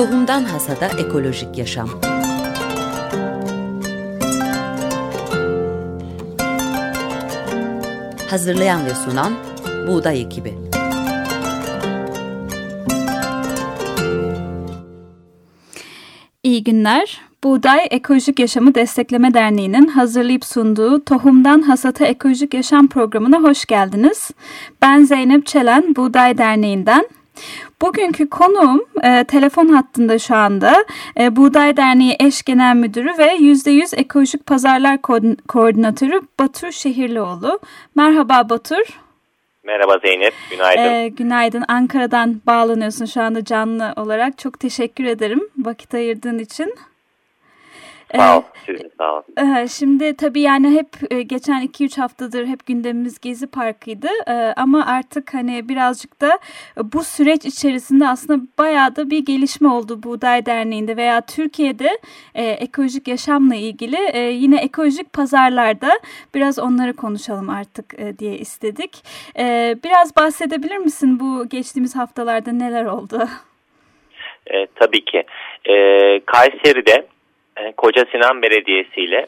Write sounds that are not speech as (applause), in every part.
Tohumdan Hasada Ekolojik Yaşam Hazırlayan ve sunan Buğday Ekibi İyi günler. Buğday Ekolojik Yaşamı Destekleme Derneği'nin hazırlayıp sunduğu Tohumdan Hasata Ekolojik Yaşam programına hoş geldiniz. Ben Zeynep Çelen, Buğday Derneği'nden. Bugünkü konuğum e, telefon hattında şu anda e, Buğday Derneği Eş Genel Müdürü ve %100 Ekolojik Pazarlar Ko- Koordinatörü Batur Şehirlioğlu. Merhaba Batur. Merhaba Zeynep, günaydın. Ee, günaydın. Ankara'dan bağlanıyorsun şu anda canlı olarak. Çok teşekkür ederim vakit ayırdığın için. Sağ ol, sizin sağ olun. Ee, şimdi tabii yani hep e, geçen 2-3 haftadır hep gündemimiz Gezi Parkı'ydı. Ee, ama artık hani birazcık da bu süreç içerisinde aslında bayağı da bir gelişme oldu Buğday Derneği'nde veya Türkiye'de e, ekolojik yaşamla ilgili e, yine ekolojik pazarlarda biraz onları konuşalım artık e, diye istedik. E, biraz bahsedebilir misin bu geçtiğimiz haftalarda neler oldu? E, tabii ki. E, Kayseri'de e, Koca Sinan Belediyesi ile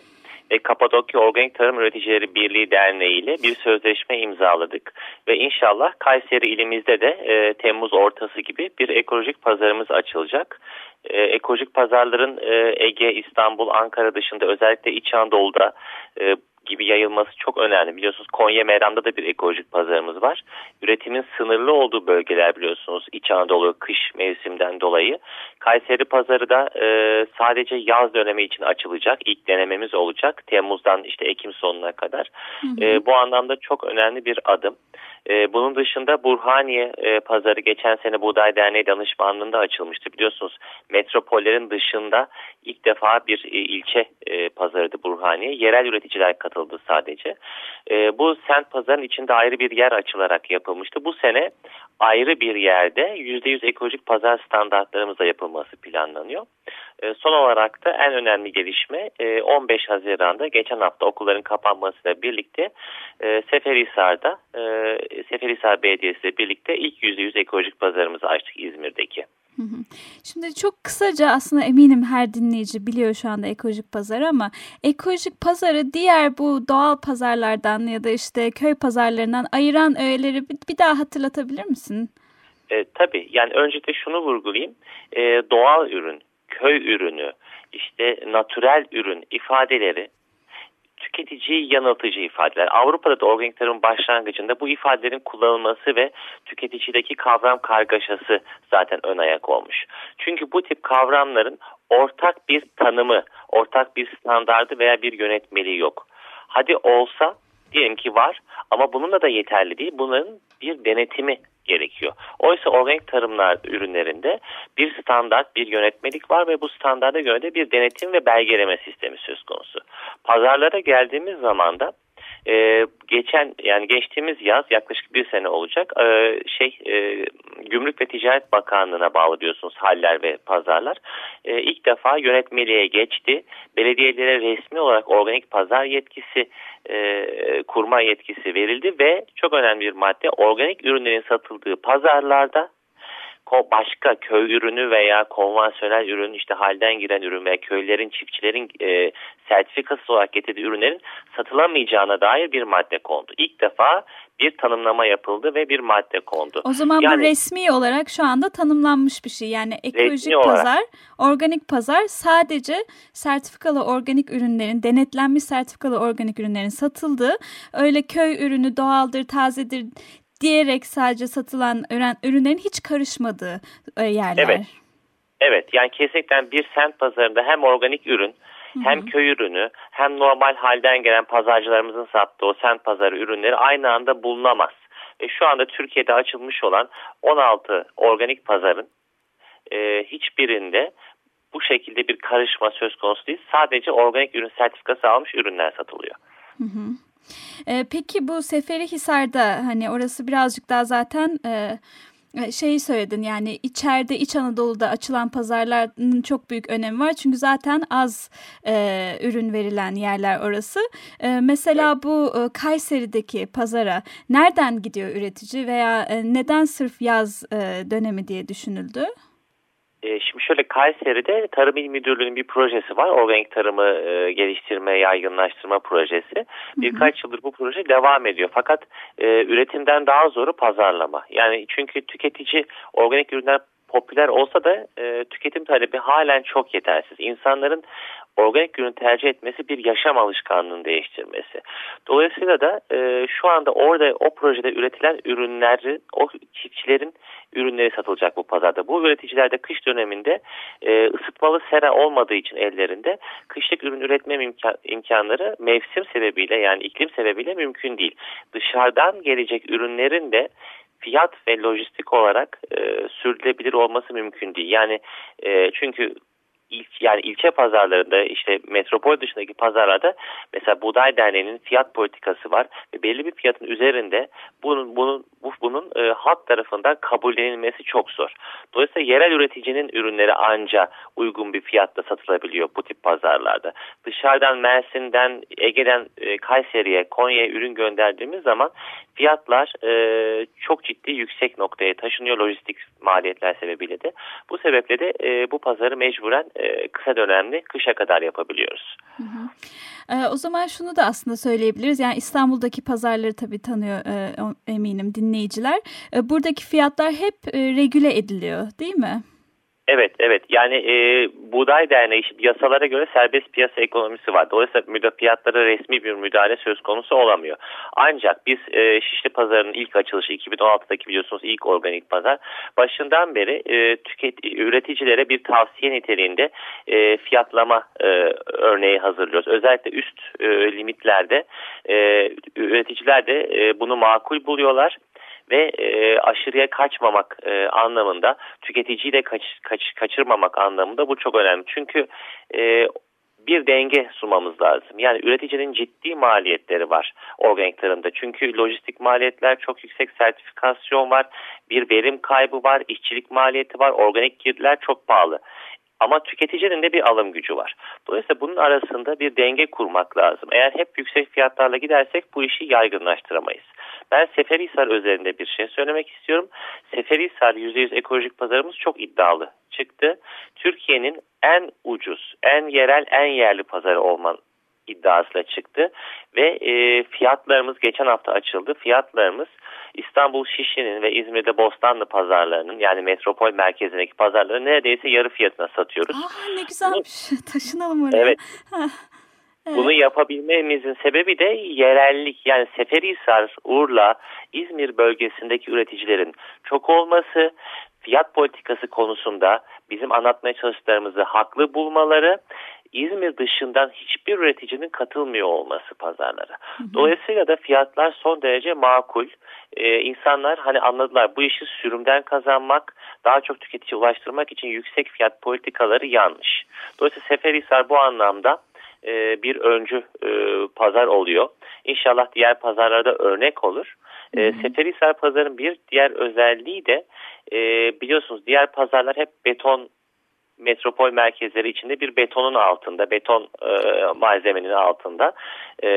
ve Kapadokya Organik Tarım Üreticileri Birliği Derneği ile bir sözleşme imzaladık. Ve inşallah Kayseri ilimizde de e, Temmuz ortası gibi bir ekolojik pazarımız açılacak. E, ekolojik pazarların e, Ege, İstanbul, Ankara dışında özellikle İç Anadolu'da e, gibi yayılması çok önemli. Biliyorsunuz Konya Meram'da da bir ekolojik pazarımız var. Üretimin sınırlı olduğu bölgeler biliyorsunuz İç Anadolu kış mevsimden dolayı. Kayseri pazarı da e, sadece yaz dönemi için açılacak. İlk denememiz olacak. Temmuz'dan işte Ekim sonuna kadar. Hı hı. E, bu anlamda çok önemli bir adım. E, bunun dışında Burhaniye e, pazarı geçen sene Buğday Derneği danışmanlığında açılmıştı. Biliyorsunuz metropollerin dışında ilk defa bir e, ilçe e, pazarıydı Burhaniye. Yerel üreticiler katıldı sadece. E, bu sent pazarın içinde ayrı bir yer açılarak yapılmıştı. Bu sene ayrı bir yerde %100 ekolojik pazar standartlarımızla yapılması planlanıyor. E, son olarak da en önemli gelişme e, 15 Haziran'da geçen hafta okulların kapanmasıyla birlikte e, Seferihisar'da e, Seferihisar Belediyesi ile birlikte ilk %100 ekolojik pazarımızı açtık İzmir'deki. Şimdi çok kısaca aslında eminim her dinleyici biliyor şu anda ekolojik pazarı ama ekolojik pazarı diğer bu doğal pazarlardan ya da işte köy pazarlarından ayıran öğeleri bir daha hatırlatabilir misin? E, tabii yani öncelikle şunu vurgulayayım. E, doğal ürün, köy ürünü, işte natürel ürün ifadeleri tüketiciyi yanıltıcı ifadeler. Avrupa'da da organik tarımın başlangıcında bu ifadelerin kullanılması ve tüketicideki kavram kargaşası zaten ön ayak olmuş. Çünkü bu tip kavramların ortak bir tanımı, ortak bir standardı veya bir yönetmeliği yok. Hadi olsa diyelim ki var ama bununla da yeterli değil. Bunların bir denetimi gerekiyor. Oysa organik tarımlar ürünlerinde bir standart, bir yönetmelik var ve bu standarda göre de bir denetim ve belgeleme sistemi söz konusu. Pazarlara geldiğimiz zaman da e, geçen yani geçtiğimiz yaz yaklaşık bir sene olacak. E, şey e, Gümrük ve Ticaret Bakanlığı'na bağlı diyorsunuz haller ve pazarlar. E, ilk defa yönetmeliğe geçti. Belediyelere resmi olarak organik pazar yetkisi e, kurma yetkisi verildi ve çok önemli bir madde organik ürünlerin satıldığı pazarlarda başka köy ürünü veya konvansiyonel ürün işte halden giren ürün veya köylerin çiftçilerin e, sertifikası olarak getirdiği ürünlerin satılamayacağına dair bir madde kondu. İlk defa bir tanımlama yapıldı ve bir madde kondu. O zaman yani, bu resmi olarak şu anda tanımlanmış bir şey. Yani ekolojik pazar, organik pazar sadece sertifikalı organik ürünlerin, denetlenmiş sertifikalı organik ürünlerin satıldığı, öyle köy ürünü doğaldır, tazedir diyerek sadece satılan ürünlerin hiç karışmadığı e, yerler. Evet. Evet yani kesinlikle bir sent pazarında hem organik ürün hem köy ürünü hem normal halden gelen pazarcılarımızın sattığı o sent pazarı ürünleri aynı anda bulunamaz. Ve şu anda Türkiye'de açılmış olan 16 organik pazarın e, hiçbirinde bu şekilde bir karışma söz konusu değil. Sadece organik ürün sertifikası almış ürünler satılıyor. Hı hı. E, peki bu Seferihisar'da hani orası birazcık daha zaten e, şeyi söyledin yani içeride İç Anadolu'da açılan pazarların çok büyük önemi var. Çünkü zaten az e, ürün verilen yerler orası. E, mesela bu e, Kayseri'deki pazara nereden gidiyor üretici veya e, neden sırf yaz e, dönemi diye düşünüldü? E, şimdi şöyle Kayseri'de Tarım İl Müdürlüğü'nün bir projesi var. Organik tarımı e, geliştirme, yaygınlaştırma projesi. Birkaç hı hı. yıldır bu proje devam ediyor. Fakat e, üretimden daha zoru pazarlama. Yani çünkü tüketici organik ürünler popüler olsa da e, tüketim talebi halen çok yetersiz. İnsanların organik ürün tercih etmesi bir yaşam alışkanlığını değiştirmesi. Dolayısıyla da e, şu anda orada o projede üretilen ürünleri, o çiftçilerin ürünleri satılacak bu pazarda. Bu üreticiler de kış döneminde e, ısıtmalı sera olmadığı için ellerinde kışlık ürün üretme imkan, imkanları mevsim sebebiyle yani iklim sebebiyle mümkün değil. Dışarıdan gelecek ürünlerin de fiyat ve lojistik olarak e, sürdürülebilir olması mümkün değil. Yani e, çünkü il, yani ilçe pazarlarında işte metropol dışındaki pazarlarda mesela Buğday Derneği'nin fiyat politikası var ve belli bir fiyatın üzerinde bunun bunun bu, bunun e, halk tarafından kabullenilmesi çok zor. Dolayısıyla yerel üreticinin ürünleri anca uygun bir fiyatta satılabiliyor bu tip pazarlarda. Dışarıdan Mersin'den, Ege'den e, Kayseri'ye, Konya'ya ürün gönderdiğimiz zaman fiyatlar e, çok ciddi yüksek noktaya taşınıyor lojistik maliyetler sebebiyle de. Bu sebeple de e, bu pazarı mecburen e, kısa dönemli kışa kadar yapabiliyoruz. Hı hı. E, o zaman şunu da aslında söyleyebiliriz. Yani İstanbul'daki pazarları tabii tanıyor e, eminim dinleyiciler. E, buradaki fiyatlar hep e, regüle ediliyor değil mi? Evet, evet. Yani e, Buğday Derneği yasalara göre serbest piyasa ekonomisi var. Dolayısıyla müda fiyatlara resmi bir müdahale söz konusu olamıyor. Ancak biz e, Şişli Pazarı'nın ilk açılışı 2016'daki biliyorsunuz ilk organik pazar başından beri e, tüket üreticilere bir tavsiye niteliğinde e, fiyatlama e, örneği hazırlıyoruz. Özellikle üst e, limitlerde e, üreticiler de e, bunu makul buluyorlar ve e, aşırıya kaçmamak e, anlamında tüketiciyi de kaç, kaç, kaçırmamak anlamında bu çok önemli. Çünkü e, bir denge sunmamız lazım. Yani üreticinin ciddi maliyetleri var organik tarımda. Çünkü lojistik maliyetler çok yüksek, sertifikasyon var, bir verim kaybı var, işçilik maliyeti var, organik girdiler çok pahalı. Ama tüketicinin de bir alım gücü var. Dolayısıyla bunun arasında bir denge kurmak lazım. Eğer hep yüksek fiyatlarla gidersek bu işi yaygınlaştıramayız. Ben Seferihisar üzerinde bir şey söylemek istiyorum. Seferihisar %100 ekolojik pazarımız çok iddialı çıktı. Türkiye'nin en ucuz, en yerel, en yerli pazarı olman iddiasıyla çıktı ve e, fiyatlarımız geçen hafta açıldı. Fiyatlarımız İstanbul Şişli'nin ve İzmir'de Bostanlı pazarlarının yani metropol merkezindeki pazarları neredeyse yarı fiyatına satıyoruz. Aa, ne güzelmiş. (laughs) Taşınalım oraya. Evet. Evet. Bunu yapabilmemizin sebebi de yerellik yani Seferihisar, Urla, İzmir bölgesindeki üreticilerin çok olması, fiyat politikası konusunda bizim anlatmaya çalıştıklarımızı haklı bulmaları, İzmir dışından hiçbir üreticinin katılmıyor olması pazarlara. Dolayısıyla da fiyatlar son derece makul. Ee, insanlar hani anladılar bu işi sürümden kazanmak, daha çok tüketici ulaştırmak için yüksek fiyat politikaları yanlış. Dolayısıyla Seferihisar bu anlamda e, bir öncü e, pazar oluyor. İnşallah diğer pazarlarda örnek olur. E, Seferihisar pazarın bir diğer özelliği de e, biliyorsunuz diğer pazarlar hep beton metropol merkezleri içinde bir betonun altında, beton e, malzemenin altında e,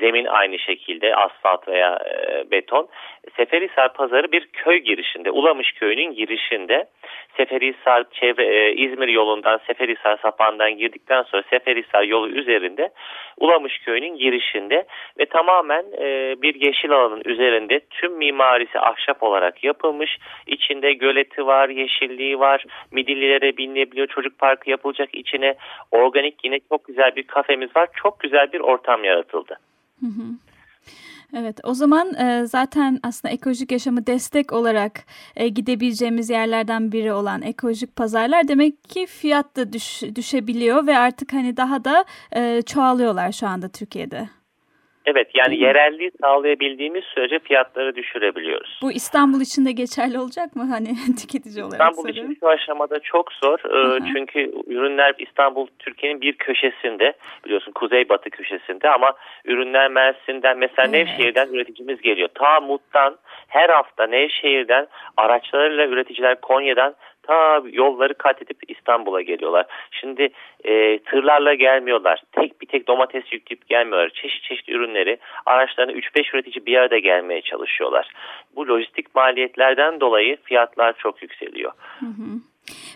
zemin aynı şekilde asfalt veya e, beton. Seferihisar pazarı bir köy girişinde, Ulamış köyünün girişinde. Seferihisar çevre, e, İzmir yolundan Seferihisar sapandan girdikten sonra Seferihisar yolu üzerinde Ulamış köyünün girişinde ve tamamen e, bir yeşil alanın üzerinde tüm mimarisi ahşap olarak yapılmış. İçinde göleti var, yeşilliği var, midillilere binilebiliyor, çocuk parkı yapılacak içine organik yine çok güzel bir kafemiz var. Çok güzel bir ortam yaratıldı. Evet o zaman e, zaten aslında ekolojik yaşamı destek olarak e, gidebileceğimiz yerlerden biri olan ekolojik pazarlar demek ki fiyat da düş, düşebiliyor ve artık hani daha da e, çoğalıyorlar şu anda Türkiye'de. Evet yani yerelliği sağlayabildiğimiz sürece fiyatları düşürebiliyoruz. Bu İstanbul için de geçerli olacak mı hani (laughs) tüketici olarak? İstanbul için şu aşamada çok zor. Hı Çünkü ürünler İstanbul Türkiye'nin bir köşesinde biliyorsun kuzeybatı köşesinde ama ürünler Mersin'den mesela evet. Nevşehir'den üreticimiz geliyor. Ta Mut'tan her hafta Nevşehir'den araçlarıyla üreticiler Konya'dan ta yolları kat edip İstanbul'a geliyorlar. Şimdi e, tırlarla gelmiyorlar. Tek bir tek domates yükleyip gelmiyorlar. Çeşit çeşit ürünleri araçlarına 3-5 üretici bir arada gelmeye çalışıyorlar. Bu lojistik maliyetlerden dolayı fiyatlar çok yükseliyor. Hı hı.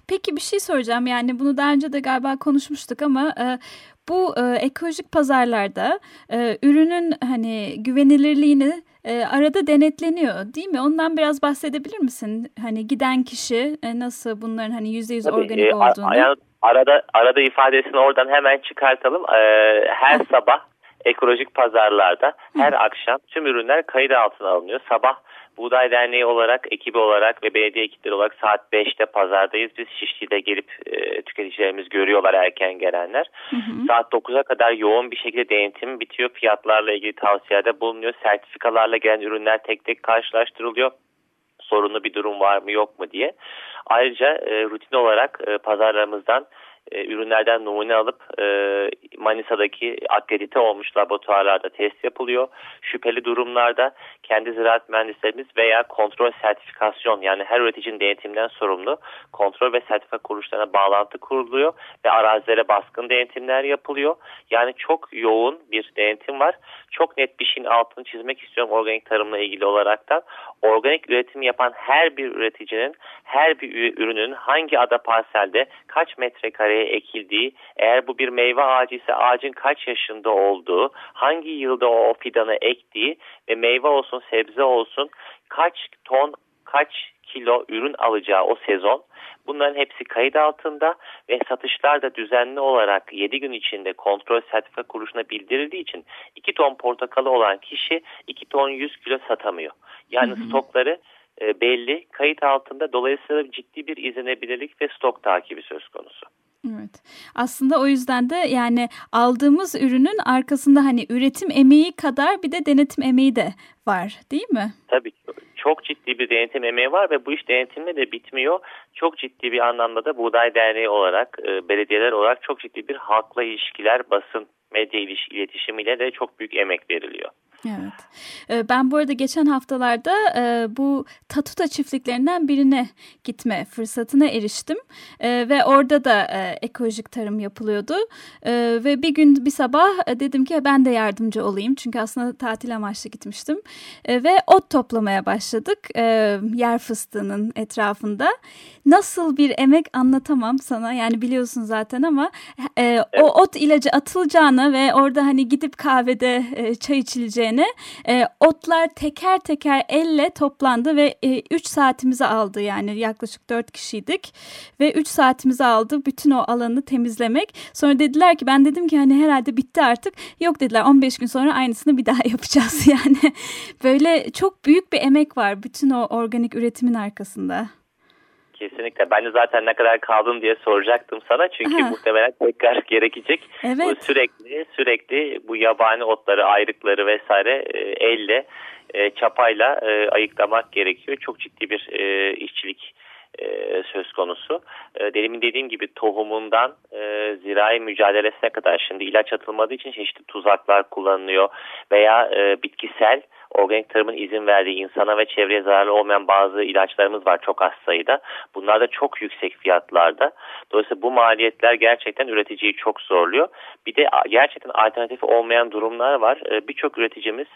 Peki bir şey soracağım yani bunu daha önce de galiba konuşmuştuk ama e, bu e, ekolojik pazarlarda e, ürünün hani güvenilirliğini e, arada denetleniyor değil mi? Ondan biraz bahsedebilir misin? Hani giden kişi e, nasıl bunların hani yüzde yüz organik e, olduğunu? Yani arada arada ifadesini oradan hemen çıkartalım. E, her sabah ekolojik pazarlarda her akşam tüm ürünler kayıt altına alınıyor. Sabah Buğday Derneği olarak, ekibi olarak ve belediye ekipleri olarak saat 5'te pazardayız. Biz Şişli'de gelip e, tüketicilerimiz görüyorlar erken gelenler. Hı hı. Saat 9'a kadar yoğun bir şekilde denetim bitiyor. Fiyatlarla ilgili tavsiyede bulunuyor. Sertifikalarla gelen ürünler tek tek karşılaştırılıyor. Sorunlu bir durum var mı yok mu diye. Ayrıca e, rutin olarak e, pazarlarımızdan e, ürünlerden numune alıp e, Manisa'daki akredite olmuş laboratuvarlarda test yapılıyor. Şüpheli durumlarda kendi ziraat mühendislerimiz veya kontrol sertifikasyon yani her üreticinin denetimden sorumlu kontrol ve sertifika kuruluşlarına bağlantı kuruluyor ve arazilere baskın denetimler yapılıyor. Yani çok yoğun bir denetim var. Çok net bir şeyin altını çizmek istiyorum organik tarımla ilgili olaraktan. Organik üretim yapan her bir üreticinin her bir ürünün hangi ada parselde kaç metrekareye ekildiği, eğer bu bir meyve ağacı ise ağacın kaç yaşında olduğu, hangi yılda o fidanı ektiği ve meyve olsun sebze olsun kaç ton kaç kilo ürün alacağı o sezon bunların hepsi kayıt altında ve satışlar da düzenli olarak 7 gün içinde kontrol sertifika kuruluşuna bildirildiği için 2 ton portakalı olan kişi 2 ton 100 kilo satamıyor. Yani hı hı. stokları e, belli, kayıt altında dolayısıyla ciddi bir izlenebilirlik ve stok takibi söz konusu. Evet. Aslında o yüzden de yani aldığımız ürünün arkasında hani üretim emeği kadar bir de denetim emeği de var değil mi? Tabii çok ciddi bir denetim emeği var ve bu iş denetimle de bitmiyor. Çok ciddi bir anlamda da Buğday Derneği olarak, e, belediyeler olarak çok ciddi bir halkla ilişkiler, basın, medya iletişimiyle de çok büyük emek veriliyor. Evet. Ee, ben bu arada geçen haftalarda e, bu Tatuta çiftliklerinden birine gitme fırsatına eriştim. E, ve orada da e, ekolojik tarım yapılıyordu. Ve bir gün bir sabah dedim ki ben de yardımcı olayım. Çünkü aslında tatil amaçlı gitmiştim. Ve ot toplamaya başladık yer fıstığının etrafında. Nasıl bir emek anlatamam sana. Yani biliyorsun zaten ama o ot ilacı atılacağını ve orada hani gidip kahvede çay içileceğini üzerine e, otlar teker teker elle toplandı ve 3 e, saatimizi aldı yani yaklaşık 4 kişiydik ve 3 saatimizi aldı bütün o alanı temizlemek. Sonra dediler ki ben dedim ki hani herhalde bitti artık. Yok dediler 15 gün sonra aynısını bir daha (laughs) yapacağız (laughs) yani. Böyle çok büyük bir emek var bütün o organik üretimin arkasında. Kesinlikle. Ben de zaten ne kadar kaldın diye soracaktım sana. Çünkü Aha. muhtemelen tekrar (laughs) gerekecek. Evet. Bu sürekli sürekli bu yabani otları, ayrıkları vesaire e, elle, e, çapayla e, ayıklamak gerekiyor. Çok ciddi bir e, işçilik e, söz konusu. E, demin dediğim gibi tohumundan e, zirai mücadelesine kadar şimdi ilaç atılmadığı için çeşitli tuzaklar kullanılıyor veya e, bitkisel organik tarımın izin verdiği insana ve çevreye zararlı olmayan bazı ilaçlarımız var çok az sayıda. Bunlar da çok yüksek fiyatlarda. Dolayısıyla bu maliyetler gerçekten üreticiyi çok zorluyor. Bir de gerçekten alternatifi olmayan durumlar var. Ee, birçok üreticimiz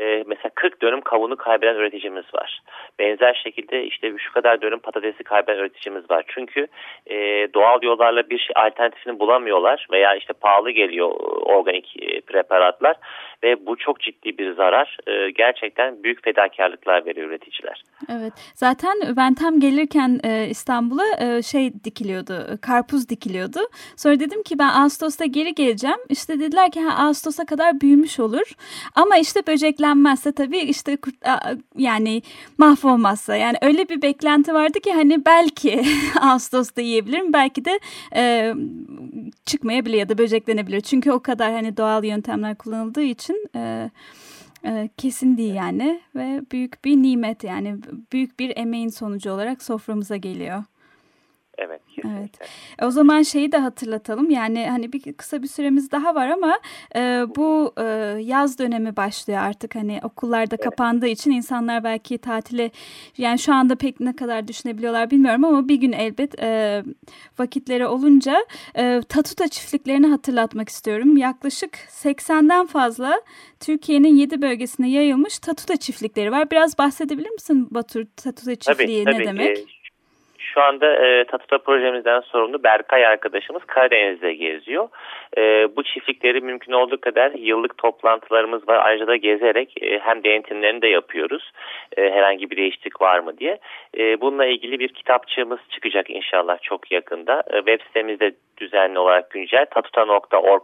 e, mesela 40 dönüm kavunu kaybeden üreticimiz var. Benzer şekilde işte şu kadar dönüm patatesi kaybeden üreticimiz var. Çünkü e, doğal yollarla bir şey alternatifini bulamıyorlar veya işte pahalı geliyor organik e, preparatlar ve bu çok ciddi bir zarar. Gerçekten büyük fedakarlıklar veriyor üreticiler. Evet. Zaten ben tam gelirken İstanbul'a şey dikiliyordu. Karpuz dikiliyordu. Sonra dedim ki ben Ağustos'ta geri geleceğim. İşte dediler ki ha, Ağustos'a kadar büyümüş olur. Ama işte böceklenmezse tabii işte yani mahvolmazsa. Yani öyle bir beklenti vardı ki hani belki (laughs) Ağustos'ta yiyebilirim. Belki de e, çıkmayabilir ya da böceklenebilir. Çünkü o kadar hani doğal yöntemler kullanıldığı için... E, e, kesin değil yani ve büyük bir nimet yani büyük bir emeğin sonucu olarak soframıza geliyor. Evet. Kesinlikle. Evet. E, o zaman şeyi de hatırlatalım. Yani hani bir kısa bir süremiz daha var ama e, bu e, yaz dönemi başlıyor artık. Hani okullarda evet. kapandığı için insanlar belki tatile yani şu anda pek ne kadar düşünebiliyorlar bilmiyorum ama bir gün elbet e, vakitleri olunca e, Tatuta çiftliklerini hatırlatmak istiyorum. Yaklaşık 80'den fazla Türkiye'nin 7 bölgesine yayılmış Tatuta çiftlikleri var. Biraz bahsedebilir misin Batur Tatuta çiftliği tabii, tabii ne demek? Ki şu anda e, Tatuta projemizden sorumlu Berkay arkadaşımız Karadeniz'de geziyor. E, bu çiftlikleri mümkün olduğu kadar yıllık toplantılarımız var. Ayrıca da gezerek e, hem denetimlerini de yapıyoruz. E, herhangi bir değişiklik var mı diye. E, bununla ilgili bir kitapçığımız çıkacak inşallah çok yakında. E, web sitemizde düzenli olarak güncel tatuta.org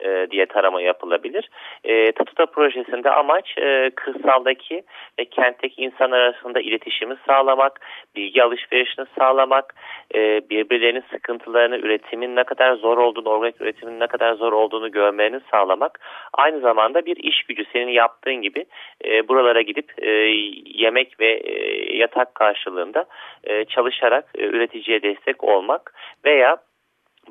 e, diye tarama yapılabilir. E, Tatuta projesinde amaç e, kırsaldaki ve kentteki insan arasında iletişimi sağlamak, bilgi alışverişini sağlamak, e, birbirlerinin sıkıntılarını, üretimin ne kadar zor olduğunu, organik üretimin ne kadar zor olduğunu görmelerini sağlamak. Aynı zamanda bir iş gücü senin yaptığın gibi e, buralara gidip e, yemek ve e, yatak karşılığında e, çalışarak e, üreticiye destek olmak veya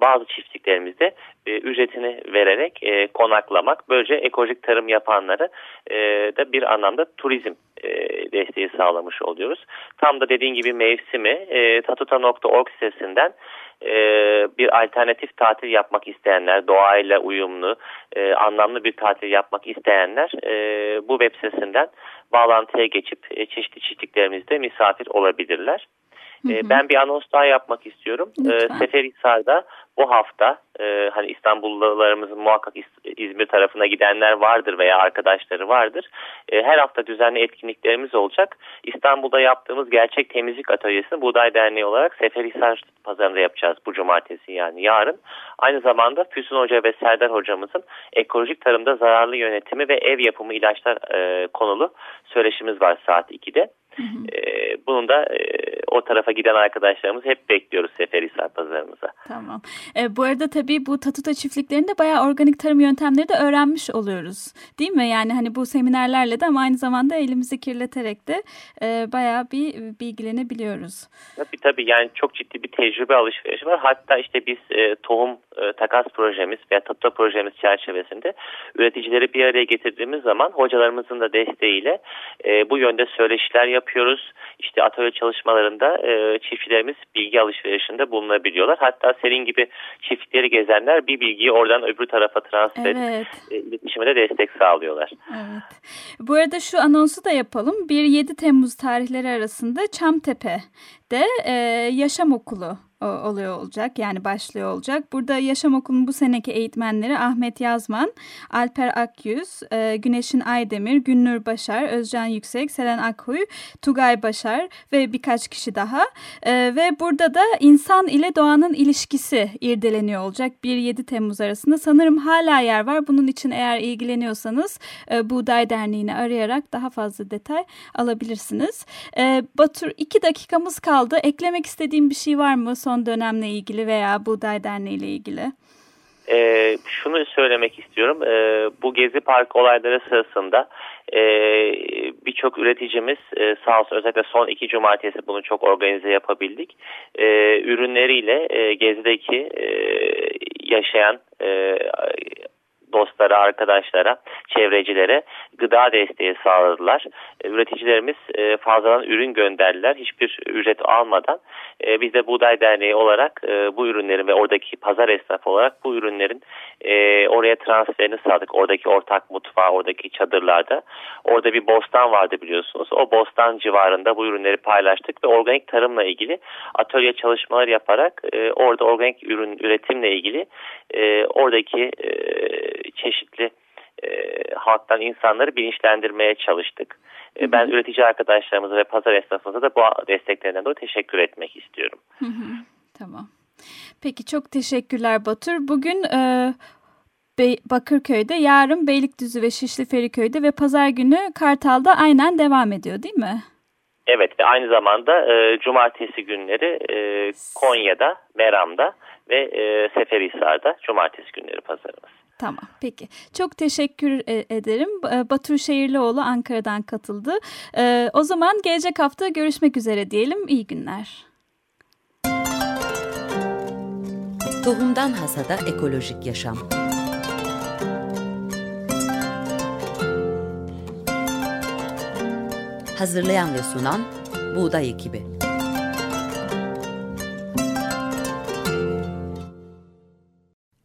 bazı çiftliklerimizde e, ücretini vererek e, konaklamak böylece ekolojik tarım yapanları e, da bir anlamda turizm e, desteği sağlamış oluyoruz. Tam da dediğin gibi mevsimi e, tatuta.org sitesinden e, bir alternatif tatil yapmak isteyenler, doğayla uyumlu, e, anlamlı bir tatil yapmak isteyenler e, bu web sitesinden bağlantıya geçip e, çeşitli çiftliklerimizde misafir olabilirler. Hı. Ben bir anons daha yapmak istiyorum. Lütfen. Seferihisar'da bu hafta e, hani İstanbullularımızın muhakkak İzmir tarafına gidenler vardır veya arkadaşları vardır. E, her hafta düzenli etkinliklerimiz olacak. İstanbul'da yaptığımız gerçek temizlik atölyesini Buğday Derneği olarak Seferihisar pazarında yapacağız bu cumartesi yani yarın. Aynı zamanda Füsun Hoca ve Serdar Hocamızın ekolojik tarımda zararlı yönetimi ve ev yapımı ilaçlar e, konulu söyleşimiz var saat 2'de. Hı hı. E, bunun da e, o tarafa giden arkadaşlarımız hep bekliyoruz Seferihisar pazarımıza. Tamam. E, bu arada tabii bu tatuta çiftliklerinde bayağı organik tarım yöntemleri de öğrenmiş oluyoruz. Değil mi? Yani hani bu seminerlerle de ama aynı zamanda elimizi kirleterek de e, bayağı bir bilgilenebiliyoruz. Tabii tabii yani çok ciddi bir tecrübe alışverişi var. Hatta işte biz e, tohum e, takas projemiz veya tatuta projemiz çerçevesinde üreticileri bir araya getirdiğimiz zaman hocalarımızın da desteğiyle e, bu yönde söyleşiler yapıyoruz. İşte atölye çalışmalarında e, çiftçilerimiz bilgi alışverişinde bulunabiliyorlar. Hatta senin gibi çiftlikleri gezenler bir bilgiyi oradan öbür tarafa transfer evet. e, iletişime de destek sağlıyorlar. Evet. Bu arada şu anonsu da yapalım. 1-7 Temmuz tarihleri arasında Çamtepe'de e, yaşam okulu oluyor olacak yani başlıyor olacak. Burada Yaşam Okulu'nun bu seneki eğitmenleri Ahmet Yazman, Alper Akyüz, e, Güneşin Aydemir, Günnur Başar, Özcan Yüksek, Selen Akhuy, Tugay Başar ve birkaç kişi daha. E, ve burada da insan ile doğanın ilişkisi irdeleniyor olacak 1-7 Temmuz arasında. Sanırım hala yer var. Bunun için eğer ilgileniyorsanız e, Buğday Derneği'ni arayarak daha fazla detay alabilirsiniz. Batur iki dakikamız kaldı. Eklemek istediğim bir şey var mı son son dönemle ilgili veya Buğday Derneği ile ilgili? Ee, şunu söylemek istiyorum. Ee, bu Gezi Park olayları sırasında e, birçok üreticimiz e, sağ olsun özellikle son iki cumartesi bunu çok organize yapabildik. E, ürünleriyle e, Gezi'deki e, yaşayan e, dostlara, arkadaşlara, çevrecilere gıda desteği sağladılar. E, üreticilerimiz e, fazladan ürün gönderdiler. Hiçbir ücret almadan. E, biz de Buğday Derneği olarak bu ürünlerin ve oradaki pazar esnafı olarak bu ürünlerin oraya transferini sağladık. Oradaki ortak mutfağı, oradaki çadırlarda. Orada bir bostan vardı biliyorsunuz. O bostan civarında bu ürünleri paylaştık ve organik tarımla ilgili atölye çalışmalar yaparak orada organik ürün üretimle ilgili oradaki çeşitli e, halktan insanları bilinçlendirmeye çalıştık. E, ben üretici arkadaşlarımıza ve pazar esnafımıza da bu desteklerinden dolayı teşekkür etmek istiyorum. Tamam. Peki çok teşekkürler Batur. Bugün e, Be Bakırköy'de, yarın Beylikdüzü ve Şişli Feriköy'de ve pazar günü Kartal'da aynen devam ediyor değil mi? Evet ve aynı zamanda e, cumartesi günleri e, Konya'da, Meram'da ve e, Seferihisar'da cumartesi günleri pazarımız. Tamam peki. Çok teşekkür e, ederim. Batur Şehirlioğlu Ankara'dan katıldı. E, o zaman gelecek hafta görüşmek üzere diyelim. İyi günler. Tohumdan Hasada Ekolojik Yaşam Hazırlayan ve sunan Buğday Ekibi